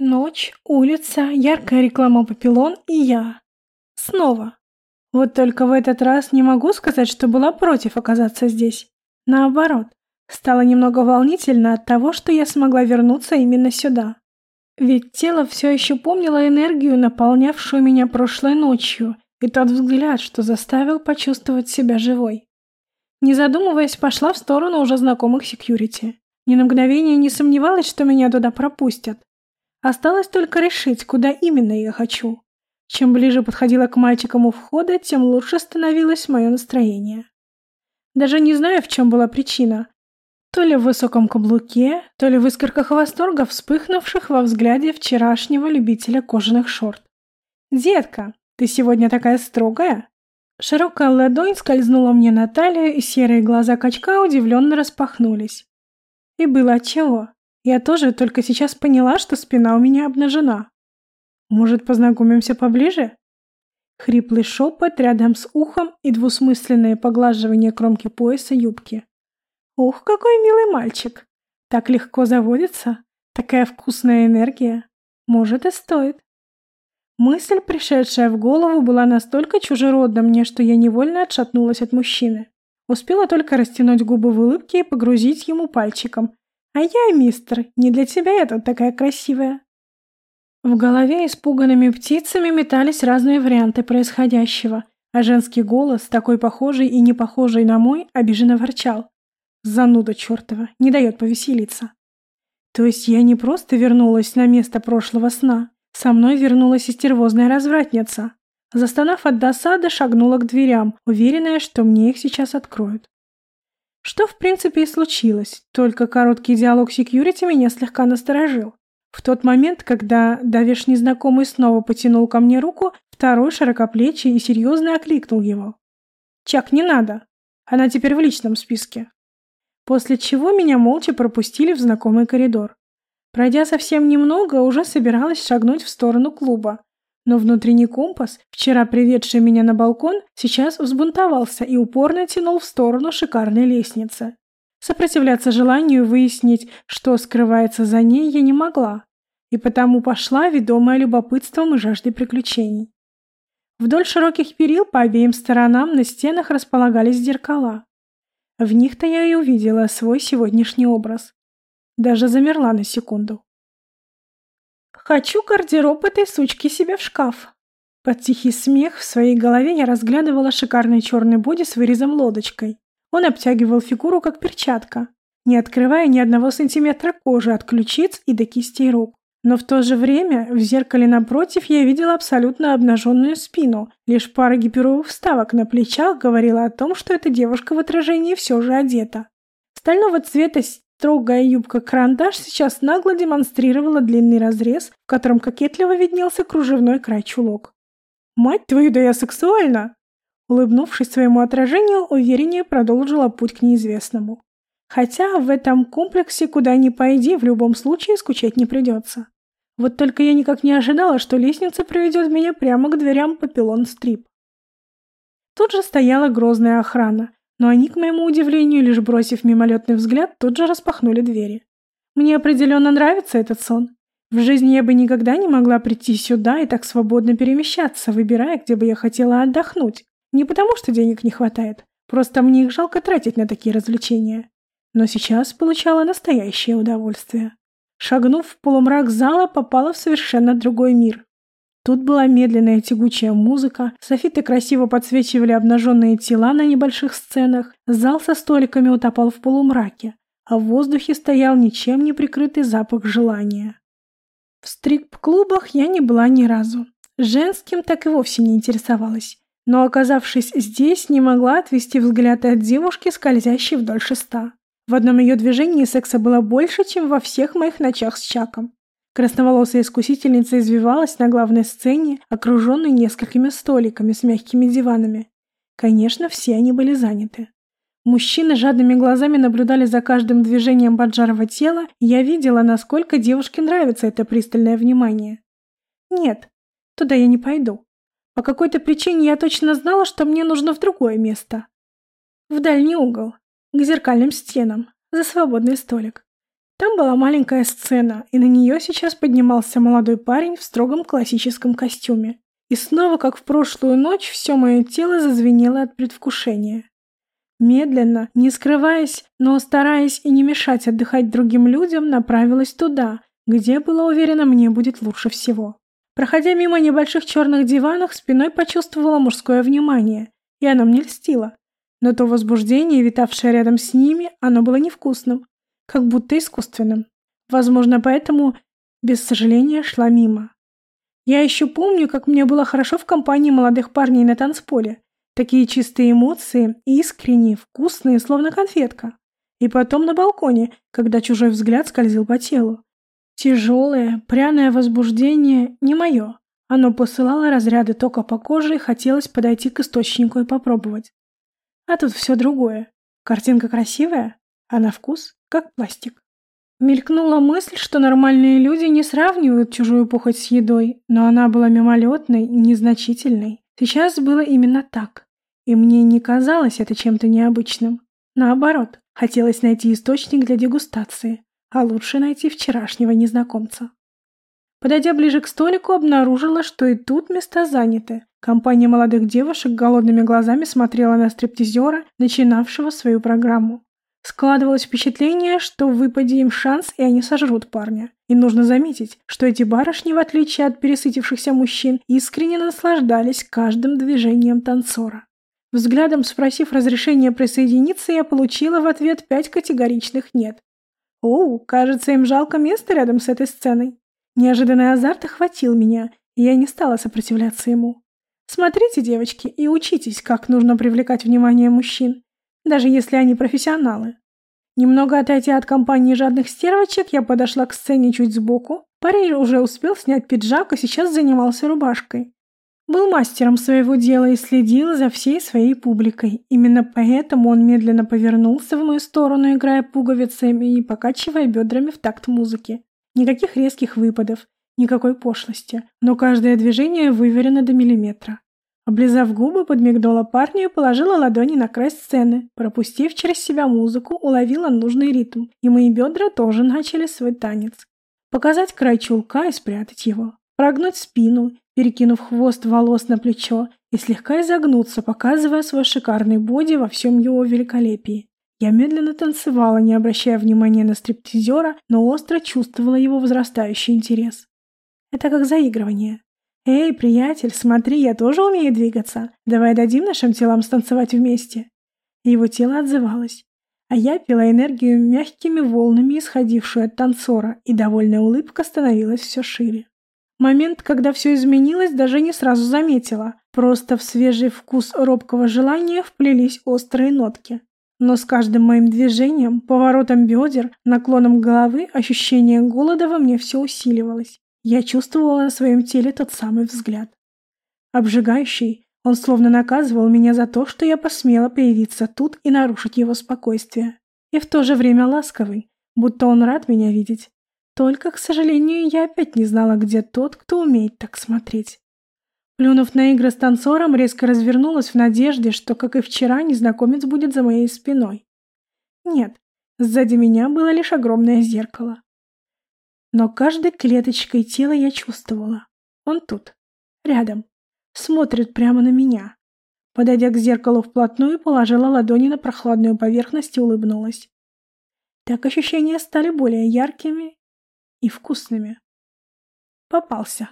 Ночь, улица, яркая реклама «Папилон» и я. Снова. Вот только в этот раз не могу сказать, что была против оказаться здесь. Наоборот, стало немного волнительно от того, что я смогла вернуться именно сюда. Ведь тело все еще помнило энергию, наполнявшую меня прошлой ночью, и тот взгляд, что заставил почувствовать себя живой. Не задумываясь, пошла в сторону уже знакомых секьюрити. Ни на мгновение не сомневалась, что меня туда пропустят. Осталось только решить, куда именно я хочу. Чем ближе подходила к мальчикам у входа, тем лучше становилось мое настроение. Даже не знаю, в чем была причина. То ли в высоком каблуке, то ли в искорках восторга, вспыхнувших во взгляде вчерашнего любителя кожаных шорт. «Детка, ты сегодня такая строгая?» Широкая ладонь скользнула мне на талию, и серые глаза качка удивленно распахнулись. И было отчего. Я тоже только сейчас поняла, что спина у меня обнажена. Может, познакомимся поближе? Хриплый шепот рядом с ухом и двусмысленное поглаживание кромки пояса юбки. Ух, какой милый мальчик! Так легко заводится, такая вкусная энергия. Может и стоит. Мысль, пришедшая в голову, была настолько чужеродна мне, что я невольно отшатнулась от мужчины. Успела только растянуть губы в улыбке и погрузить ему пальчиком, а я, мистер, не для тебя я тут такая красивая. В голове испуганными птицами метались разные варианты происходящего, а женский голос, такой похожий и не похожий на мой, обиженно ворчал. Зануда чертова, не дает повеселиться. То есть я не просто вернулась на место прошлого сна, со мной вернулась истервозная развратница. Застонав от досады, шагнула к дверям, уверенная, что мне их сейчас откроют. Что, в принципе, и случилось, только короткий диалог секьюрити меня слегка насторожил. В тот момент, когда давишь незнакомый снова потянул ко мне руку, второй широкоплечий и серьезно окликнул его. «Чак, не надо. Она теперь в личном списке». После чего меня молча пропустили в знакомый коридор. Пройдя совсем немного, уже собиралась шагнуть в сторону клуба, но внутренний компас, вчера приведший меня на балкон, сейчас взбунтовался и упорно тянул в сторону шикарной лестницы. Сопротивляться желанию выяснить, что скрывается за ней, я не могла, и потому пошла, ведомая любопытством и жаждой приключений. Вдоль широких перил по обеим сторонам на стенах располагались зеркала. В них-то я и увидела свой сегодняшний образ. Даже замерла на секунду. Хочу гардероб этой сучки себе в шкаф. Под тихий смех в своей голове я разглядывала шикарный черный боди с вырезом лодочкой. Он обтягивал фигуру как перчатка, не открывая ни одного сантиметра кожи от ключиц и до кистей рук. Но в то же время в зеркале напротив я видела абсолютно обнаженную спину. Лишь пара гипюровых вставок на плечах говорила о том, что эта девушка в отражении все же одета. Стального цвета Строгая юбка-карандаш сейчас нагло демонстрировала длинный разрез, в котором кокетливо виднелся кружевной край чулок. «Мать твою, да я сексуальна!» Улыбнувшись своему отражению, увереннее продолжила путь к неизвестному. Хотя в этом комплексе куда ни пойди, в любом случае скучать не придется. Вот только я никак не ожидала, что лестница приведет меня прямо к дверям Папилон Стрип. Тут же стояла грозная охрана, но они, к моему удивлению, лишь бросив мимолетный взгляд, тут же распахнули двери. Мне определенно нравится этот сон. В жизни я бы никогда не могла прийти сюда и так свободно перемещаться, выбирая, где бы я хотела отдохнуть. Не потому, что денег не хватает, просто мне их жалко тратить на такие развлечения. Но сейчас получала настоящее удовольствие. Шагнув в полумрак зала, попала в совершенно другой мир. Тут была медленная тягучая музыка, софиты красиво подсвечивали обнаженные тела на небольших сценах, зал со столиками утопал в полумраке, а в воздухе стоял ничем не прикрытый запах желания. В стрип-клубах я не была ни разу. Женским так и вовсе не интересовалась. Но, оказавшись здесь, не могла отвести взгляд от девушки, скользящей вдоль шеста. В одном ее движении секса было больше, чем во всех моих ночах с Чаком. Красноволосая искусительница извивалась на главной сцене, окруженной несколькими столиками с мягкими диванами. Конечно, все они были заняты. Мужчины жадными глазами наблюдали за каждым движением поджарого тела, и я видела, насколько девушке нравится это пристальное внимание. Нет, туда я не пойду. По какой-то причине я точно знала, что мне нужно в другое место. В дальний угол, к зеркальным стенам, за свободный столик. Там была маленькая сцена, и на нее сейчас поднимался молодой парень в строгом классическом костюме. И снова, как в прошлую ночь, все мое тело зазвенело от предвкушения. Медленно, не скрываясь, но стараясь и не мешать отдыхать другим людям, направилась туда, где, было уверено, мне будет лучше всего. Проходя мимо небольших черных диванов, спиной почувствовала мужское внимание, и оно мне льстило. Но то возбуждение, витавшее рядом с ними, оно было невкусным, как будто искусственным. Возможно, поэтому, без сожаления, шла мимо. Я еще помню, как мне было хорошо в компании молодых парней на танцполе. Такие чистые эмоции, искренние, вкусные, словно конфетка. И потом на балконе, когда чужой взгляд скользил по телу. Тяжелое, пряное возбуждение не мое. Оно посылало разряды тока по коже и хотелось подойти к источнику и попробовать. А тут все другое. Картинка красивая, а на вкус как пластик. Мелькнула мысль, что нормальные люди не сравнивают чужую похоть с едой, но она была мимолетной, незначительной. Сейчас было именно так. И мне не казалось это чем-то необычным. Наоборот, хотелось найти источник для дегустации, а лучше найти вчерашнего незнакомца. Подойдя ближе к столику, обнаружила, что и тут места заняты. Компания молодых девушек голодными глазами смотрела на стриптизера, начинавшего свою программу. Складывалось впечатление, что выпади им шанс, и они сожрут парня. И нужно заметить, что эти барышни, в отличие от пересытившихся мужчин, искренне наслаждались каждым движением танцора. Взглядом спросив разрешения присоединиться, я получила в ответ пять категоричных «нет». Оу, кажется, им жалко место рядом с этой сценой. Неожиданный азарт охватил меня, и я не стала сопротивляться ему. Смотрите, девочки, и учитесь, как нужно привлекать внимание мужчин, даже если они профессионалы. Немного отойдя от компании жадных стервочек, я подошла к сцене чуть сбоку. Парень уже успел снять пиджак и сейчас занимался рубашкой. Был мастером своего дела и следил за всей своей публикой. Именно поэтому он медленно повернулся в мою сторону, играя пуговицами и покачивая бедрами в такт музыки. Никаких резких выпадов, никакой пошлости, но каждое движение выверено до миллиметра. Облизав губы, подмигнула парню и положила ладони на край сцены. Пропустив через себя музыку, уловила нужный ритм, и мои бедра тоже начали свой танец. Показать край чулка и спрятать его. Прогнуть спину, перекинув хвост волос на плечо, и слегка изогнуться, показывая свой шикарный боди во всем его великолепии. Я медленно танцевала, не обращая внимания на стриптизера, но остро чувствовала его возрастающий интерес. Это как заигрывание. «Эй, приятель, смотри, я тоже умею двигаться. Давай дадим нашим телам станцевать вместе». Его тело отзывалось, а я пила энергию мягкими волнами, исходившую от танцора, и довольная улыбка становилась все шире. Момент, когда все изменилось, даже не сразу заметила. Просто в свежий вкус робкого желания вплелись острые нотки. Но с каждым моим движением, поворотом бедер, наклоном головы, ощущение голода во мне все усиливалось. Я чувствовала на своем теле тот самый взгляд. Обжигающий, он словно наказывал меня за то, что я посмела появиться тут и нарушить его спокойствие. И в то же время ласковый, будто он рад меня видеть. Только, к сожалению, я опять не знала, где тот, кто умеет так смотреть. Плюнув на игры с танцором, резко развернулась в надежде, что, как и вчера, незнакомец будет за моей спиной. Нет, сзади меня было лишь огромное зеркало. Но каждой клеточкой тела я чувствовала. Он тут, рядом, смотрит прямо на меня. Подойдя к зеркалу вплотную, положила ладони на прохладную поверхность и улыбнулась. Так ощущения стали более яркими и вкусными. Попался.